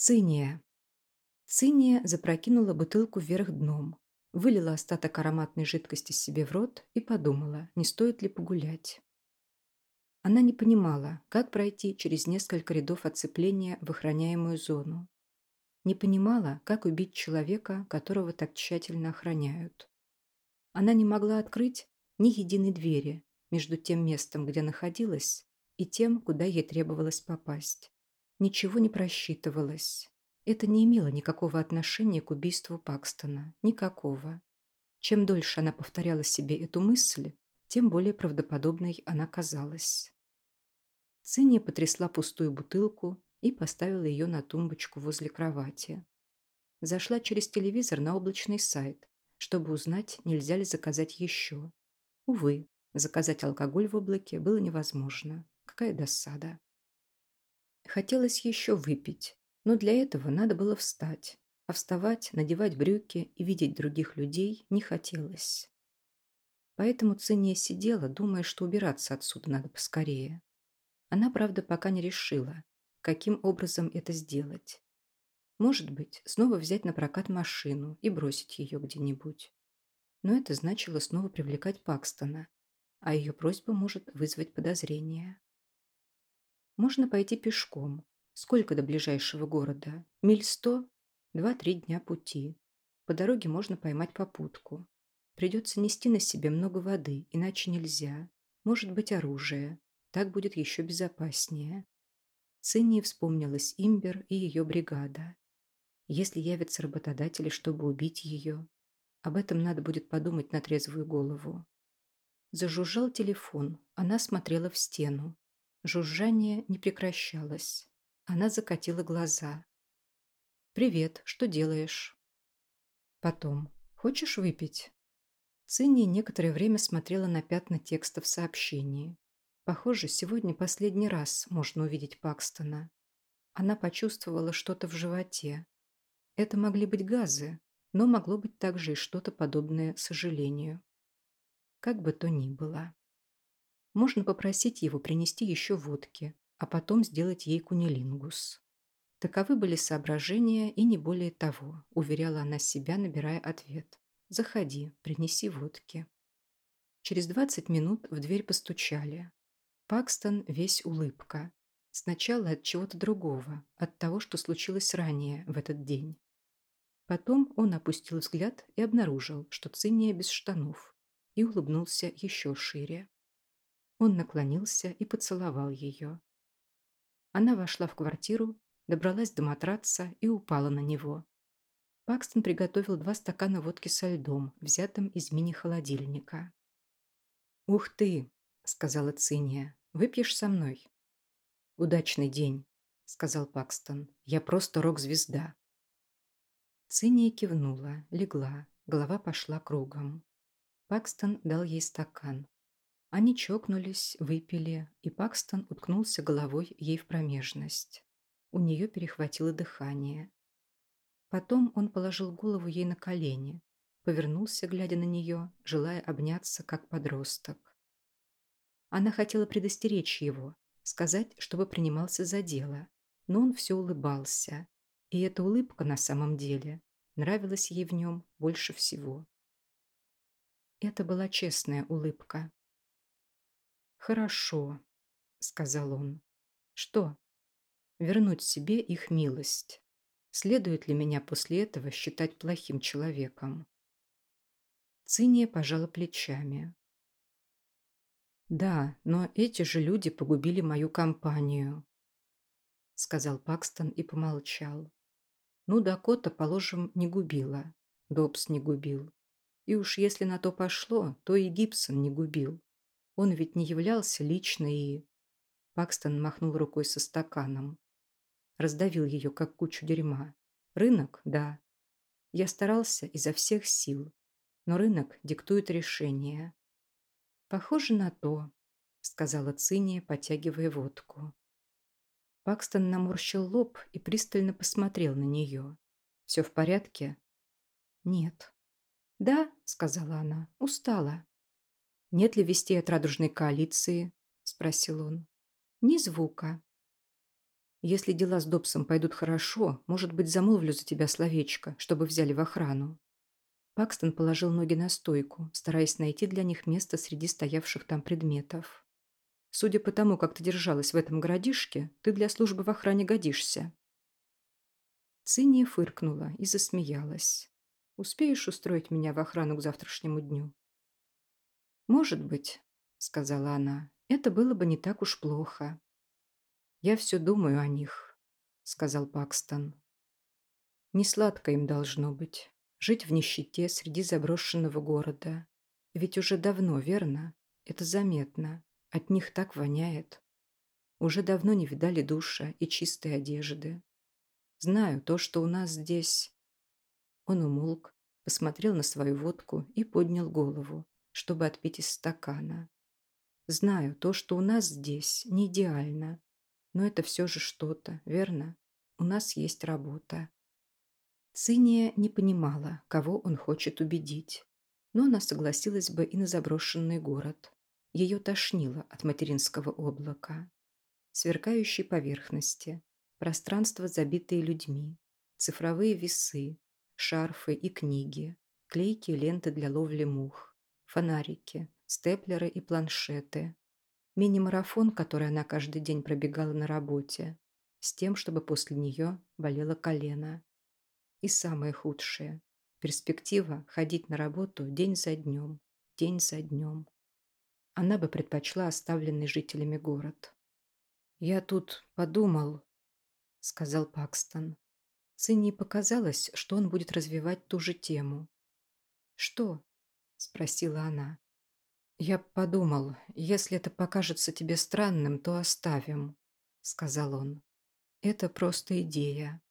Циния. Циния запрокинула бутылку вверх дном, вылила остаток ароматной жидкости себе в рот и подумала, не стоит ли погулять. Она не понимала, как пройти через несколько рядов оцепления в охраняемую зону. Не понимала, как убить человека, которого так тщательно охраняют. Она не могла открыть ни единой двери между тем местом, где находилась, и тем, куда ей требовалось попасть. Ничего не просчитывалось. Это не имело никакого отношения к убийству Пакстона. Никакого. Чем дольше она повторяла себе эту мысль, тем более правдоподобной она казалась. Цинния потрясла пустую бутылку и поставила ее на тумбочку возле кровати. Зашла через телевизор на облачный сайт, чтобы узнать, нельзя ли заказать еще. Увы, заказать алкоголь в облаке было невозможно. Какая досада. Хотелось еще выпить, но для этого надо было встать, а вставать, надевать брюки и видеть других людей не хотелось. Поэтому Циния сидела, думая, что убираться отсюда надо поскорее. Она, правда, пока не решила, каким образом это сделать. Может быть, снова взять на прокат машину и бросить ее где-нибудь. Но это значило снова привлекать Пакстона, а ее просьба может вызвать подозрения. Можно пойти пешком. Сколько до ближайшего города? Миль сто? Два-три дня пути. По дороге можно поймать попутку. Придется нести на себе много воды, иначе нельзя. Может быть оружие. Так будет еще безопаснее. Цинни вспомнилась Имбер и ее бригада. Если явятся работодатели, чтобы убить ее, об этом надо будет подумать на трезвую голову. Зажужжал телефон. Она смотрела в стену. Жужжание не прекращалось. Она закатила глаза. «Привет, что делаешь?» Потом. «Хочешь выпить?» Цинни некоторое время смотрела на пятна текста в сообщении. Похоже, сегодня последний раз можно увидеть Пакстона. Она почувствовала что-то в животе. Это могли быть газы, но могло быть также и что-то подобное сожалению. Как бы то ни было. Можно попросить его принести еще водки, а потом сделать ей кунилингус. Таковы были соображения и не более того, уверяла она себя, набирая ответ. «Заходи, принеси водки». Через двадцать минут в дверь постучали. Пакстон весь улыбка. Сначала от чего-то другого, от того, что случилось ранее в этот день. Потом он опустил взгляд и обнаружил, что Цинния без штанов, и улыбнулся еще шире. Он наклонился и поцеловал ее. Она вошла в квартиру, добралась до матраца и упала на него. Пакстон приготовил два стакана водки со льдом, взятым из мини-холодильника. «Ух ты!» — сказала Циния. «Выпьешь со мной?» «Удачный день», — сказал Пакстон. «Я просто рок-звезда». Циния кивнула, легла, голова пошла кругом. Пакстон дал ей стакан. Они чокнулись, выпили, и Пакстон уткнулся головой ей в промежность. У нее перехватило дыхание. Потом он положил голову ей на колени, повернулся, глядя на нее, желая обняться, как подросток. Она хотела предостеречь его, сказать, чтобы принимался за дело, но он все улыбался, и эта улыбка на самом деле нравилась ей в нем больше всего. Это была честная улыбка, «Хорошо», — сказал он. «Что?» «Вернуть себе их милость. Следует ли меня после этого считать плохим человеком?» Циния пожала плечами. «Да, но эти же люди погубили мою компанию», — сказал Пакстон и помолчал. «Ну, Дакота, положим, не губила. Добс не губил. И уж если на то пошло, то и Гибсон не губил. Он ведь не являлся лично и... Пакстон махнул рукой со стаканом. Раздавил ее, как кучу дерьма. Рынок, да. Я старался изо всех сил. Но рынок диктует решение. Похоже на то, сказала Циния, потягивая водку. Пакстон наморщил лоб и пристально посмотрел на нее. «Все в порядке?» «Нет». «Да», — сказала она, — «устала». «Нет ли вестей от радужной коалиции?» – спросил он. «Ни звука». Если дела с Добсом пойдут хорошо, может быть, замолвлю за тебя словечко, чтобы взяли в охрану». Пакстон положил ноги на стойку, стараясь найти для них место среди стоявших там предметов. «Судя по тому, как ты держалась в этом городишке, ты для службы в охране годишься». Циния фыркнула и засмеялась. «Успеешь устроить меня в охрану к завтрашнему дню?» «Может быть», — сказала она, — «это было бы не так уж плохо». «Я все думаю о них», — сказал Пакстон. «Не сладко им должно быть. Жить в нищете среди заброшенного города. Ведь уже давно, верно? Это заметно. От них так воняет. Уже давно не видали душа и чистой одежды. Знаю то, что у нас здесь...» Он умолк, посмотрел на свою водку и поднял голову, чтобы отпить из стакана. «Знаю то, что у нас здесь не идеально, но это все же что-то, верно? У нас есть работа. Циния не понимала, кого он хочет убедить. Но она согласилась бы и на заброшенный город. Ее тошнило от материнского облака. Сверкающие поверхности, пространство, забитые людьми, цифровые весы, шарфы и книги, клейкие ленты для ловли мух, фонарики, степлеры и планшеты, Мини-марафон, который она каждый день пробегала на работе, с тем, чтобы после нее болело колено. И самое худшее – перспектива ходить на работу день за днем, день за днем. Она бы предпочла оставленный жителями город. «Я тут подумал», – сказал Пакстон. Цинни показалось, что он будет развивать ту же тему. «Что?» – спросила она. «Я подумал, если это покажется тебе странным, то оставим», — сказал он. «Это просто идея.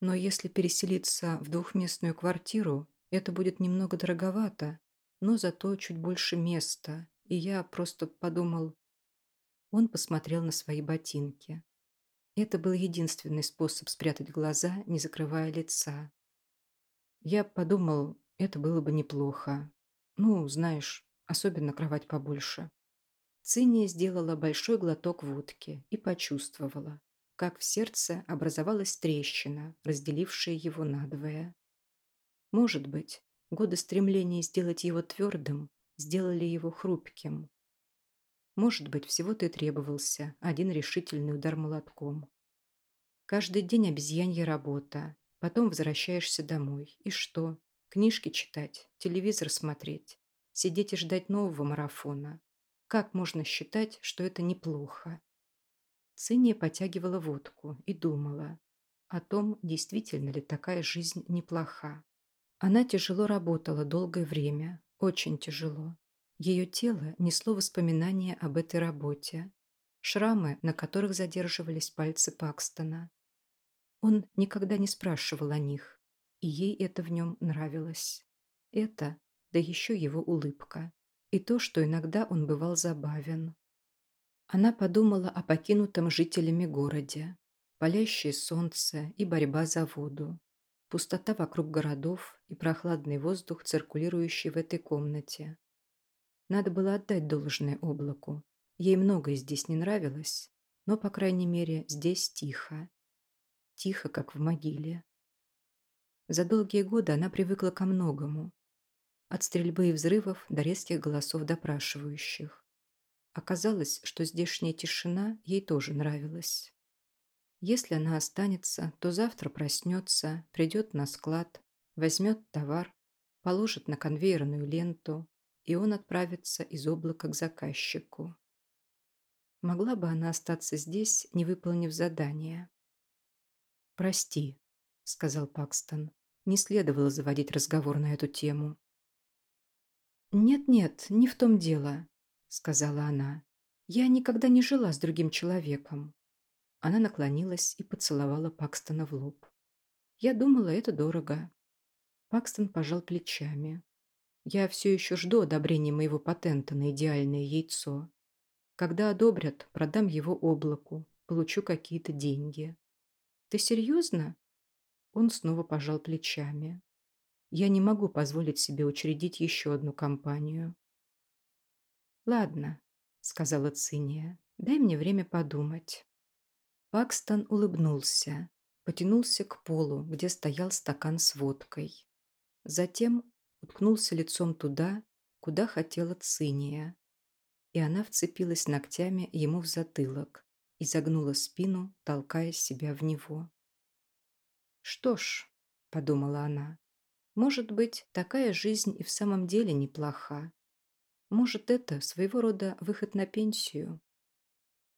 Но если переселиться в двухместную квартиру, это будет немного дороговато, но зато чуть больше места, и я просто подумал...» Он посмотрел на свои ботинки. Это был единственный способ спрятать глаза, не закрывая лица. Я подумал, это было бы неплохо. Ну, знаешь, особенно кровать побольше. Циния сделала большой глоток водки и почувствовала, как в сердце образовалась трещина, разделившая его надвое. Может быть, годы стремления сделать его твердым сделали его хрупким. Может быть, всего-то и требовался один решительный удар молотком. Каждый день обезьянья работа, потом возвращаешься домой. И что? Книжки читать, телевизор смотреть, Сидеть и ждать нового марафона. Как можно считать, что это неплохо? Циния потягивала водку и думала о том, действительно ли такая жизнь неплоха. Она тяжело работала долгое время, очень тяжело. Ее тело несло воспоминания об этой работе, шрамы, на которых задерживались пальцы Пакстона. Он никогда не спрашивал о них, и ей это в нем нравилось. Это да еще его улыбка. И то, что иногда он бывал забавен. Она подумала о покинутом жителями городе. Палящее солнце и борьба за воду. Пустота вокруг городов и прохладный воздух, циркулирующий в этой комнате. Надо было отдать должное облаку. Ей многое здесь не нравилось, но, по крайней мере, здесь тихо. Тихо, как в могиле. За долгие годы она привыкла ко многому, от стрельбы и взрывов до резких голосов допрашивающих. Оказалось, что здешняя тишина ей тоже нравилась. Если она останется, то завтра проснется, придет на склад, возьмет товар, положит на конвейерную ленту, и он отправится из облака к заказчику. Могла бы она остаться здесь, не выполнив задание. «Прости», — сказал Пакстон. Не следовало заводить разговор на эту тему. «Нет-нет, не в том дело», — сказала она. «Я никогда не жила с другим человеком». Она наклонилась и поцеловала Пакстона в лоб. «Я думала, это дорого». Пакстон пожал плечами. «Я все еще жду одобрения моего патента на идеальное яйцо. Когда одобрят, продам его облаку, получу какие-то деньги». «Ты серьезно?» Он снова пожал плечами. Я не могу позволить себе учредить еще одну компанию. «Ладно», — сказала Циния, — «дай мне время подумать». Пакстон улыбнулся, потянулся к полу, где стоял стакан с водкой. Затем уткнулся лицом туда, куда хотела Циния. И она вцепилась ногтями ему в затылок и загнула спину, толкая себя в него. «Что ж», — подумала она, — «может быть, такая жизнь и в самом деле неплоха. Может, это своего рода выход на пенсию.